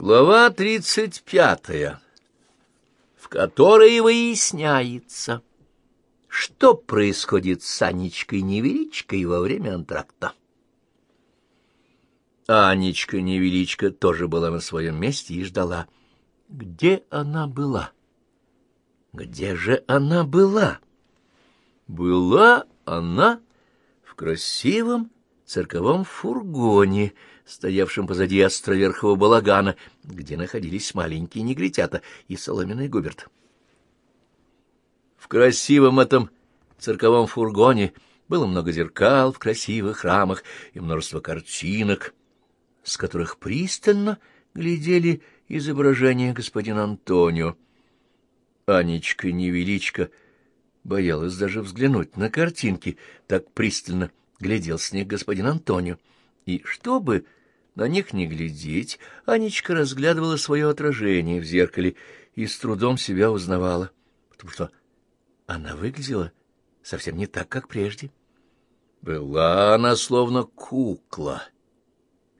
Глава тридцать пятая, в которой выясняется, что происходит с Анечкой-невеличкой во время антракта. Анечка-невеличка тоже была на своем месте и ждала. Где она была? Где же она была? Была она в красивом цирковом фургоне, стоявшем позади островерхого балагана, где находились маленькие негритята и соломенный губерт. В красивом этом цирковом фургоне было много зеркал в красивых рамах и множество картинок, с которых пристально глядели изображения господина Антонио. Анечка-невеличка боялась даже взглянуть на картинки, так пристально глядел с них господин Антонио. И чтобы на них не глядеть, Анечка разглядывала свое отражение в зеркале и с трудом себя узнавала, потому что она выглядела совсем не так, как прежде. Была она словно кукла,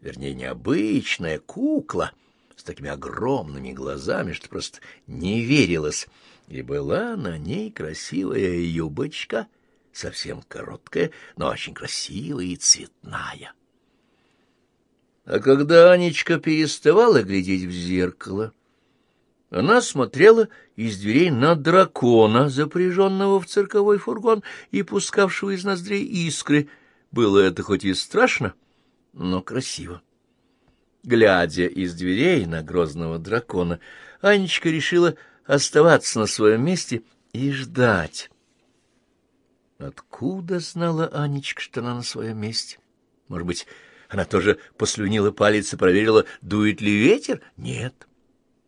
вернее, необычная кукла с такими огромными глазами, что просто не верилось, и была на ней красивая юбочка — совсем короткая, но очень красивая и цветная. А когда Анечка переставала глядеть в зеркало, она смотрела из дверей на дракона, запряженного в цирковой фургон и пускавшего из ноздрей искры. Было это хоть и страшно, но красиво. Глядя из дверей на грозного дракона, Анечка решила оставаться на своем месте и ждать. Откуда знала Анечка, что она на своем месте? Может быть, она тоже послюнила палец и проверила, дует ли ветер? Нет.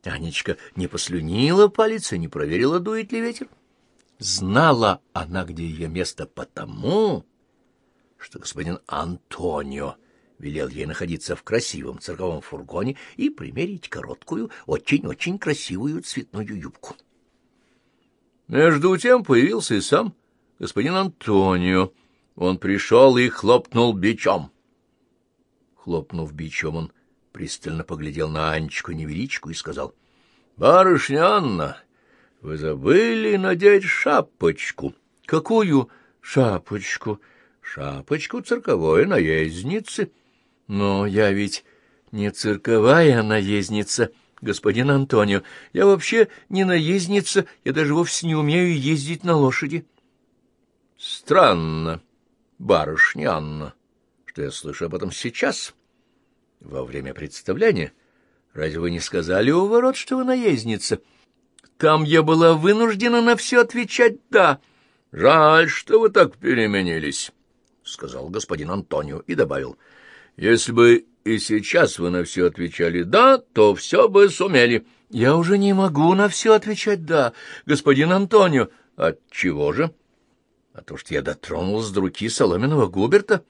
Анечка не послюнила палец и не проверила, дует ли ветер. Знала она, где ее место, потому что господин Антонио велел ей находиться в красивом цирковом фургоне и примерить короткую, очень-очень красивую цветную юбку. Между тем появился и сам господин Антонио. Он пришел и хлопнул бичом. Хлопнув бичом, он пристально поглядел на Анечку-невеличку и сказал, — Барышня Анна, вы забыли надеть шапочку. — Какую шапочку? — Шапочку цирковой наездницы. — Но я ведь не цирковая наездница, господин Антонио. Я вообще не наездница, я даже вовсе не умею ездить на лошади. — Странно, барышня Анна, что я слышу об этом сейчас, во время представления. Разве вы не сказали у ворот, что вы наездница? Там я была вынуждена на все отвечать «да». Жаль, что вы так переменились, — сказал господин Антонио и добавил. Если бы и сейчас вы на все отвечали «да», то все бы сумели. Я уже не могу на все отвечать «да», господин Антонио. Отчего же? — а то, что я дотронулся до руки соломенного Губерта.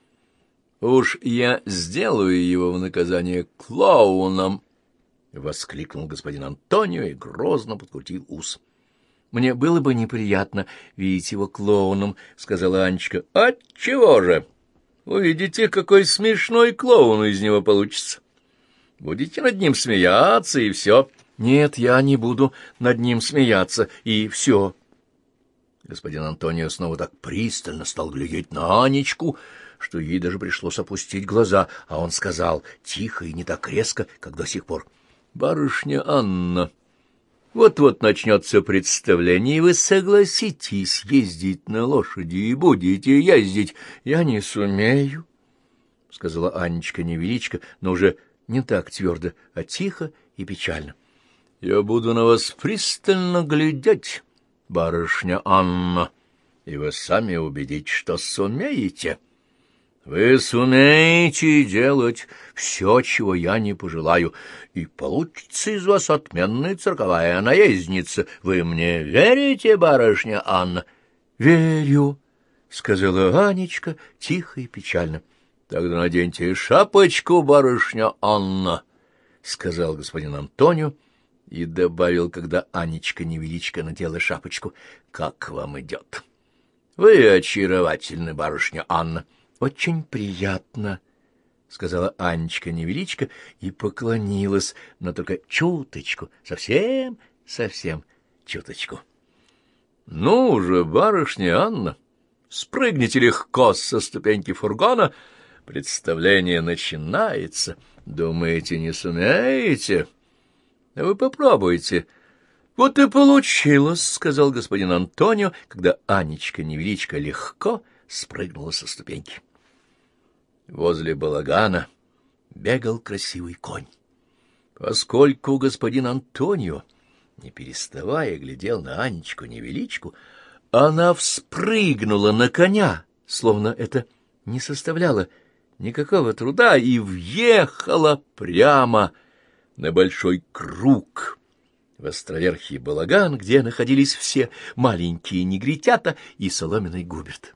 Уж я сделаю его в наказание клоуном, — воскликнул господин Антонио и грозно подкрутил ус. — Мне было бы неприятно видеть его клоуном, — сказала Анечка. — Отчего же? Увидите, какой смешной клоун из него получится. Будете над ним смеяться, и все. — Нет, я не буду над ним смеяться, и все. Господин Антонио снова так пристально стал глядеть на Анечку, что ей даже пришлось опустить глаза, а он сказал тихо и не так резко, как до сих пор. — Барышня Анна, вот-вот начнется представление, и вы согласитесь ездить на лошади и будете ездить. Я не сумею, — сказала Анечка-невеличка, но уже не так твердо, а тихо и печально. — Я буду на вас пристально глядеть барышня Анна, и вы сами убедитесь, что сумеете. Вы сумеете делать все, чего я не пожелаю, и получится из вас отменная цирковая наездница. Вы мне верите, барышня Анна? — Верю, — сказала Анечка тихо и печально. — Тогда наденьте шапочку, барышня Анна, — сказал господин Антонио, — и добавил, когда Анечка-невеличка надела шапочку, — Как вам идет? — Вы очаровательны, барышня Анна. — Очень приятно, — сказала Анечка-невеличка и поклонилась, но только чуточку, совсем, совсем чуточку. — Ну же, барышня Анна, спрыгните легко со ступеньки фургона, представление начинается. Думаете, не сумеете? Вы попробуйте. — Вот и получилось, — сказал господин Антонио, когда Анечка-невеличка легко спрыгнула со ступеньки. Возле балагана бегал красивый конь. Поскольку господин Антонио, не переставая, глядел на Анечку-невеличку, она вспрыгнула на коня, словно это не составляло никакого труда, и въехала прямо на большой круг в островерхий балаган, где находились все маленькие негритята и соломенный губерт.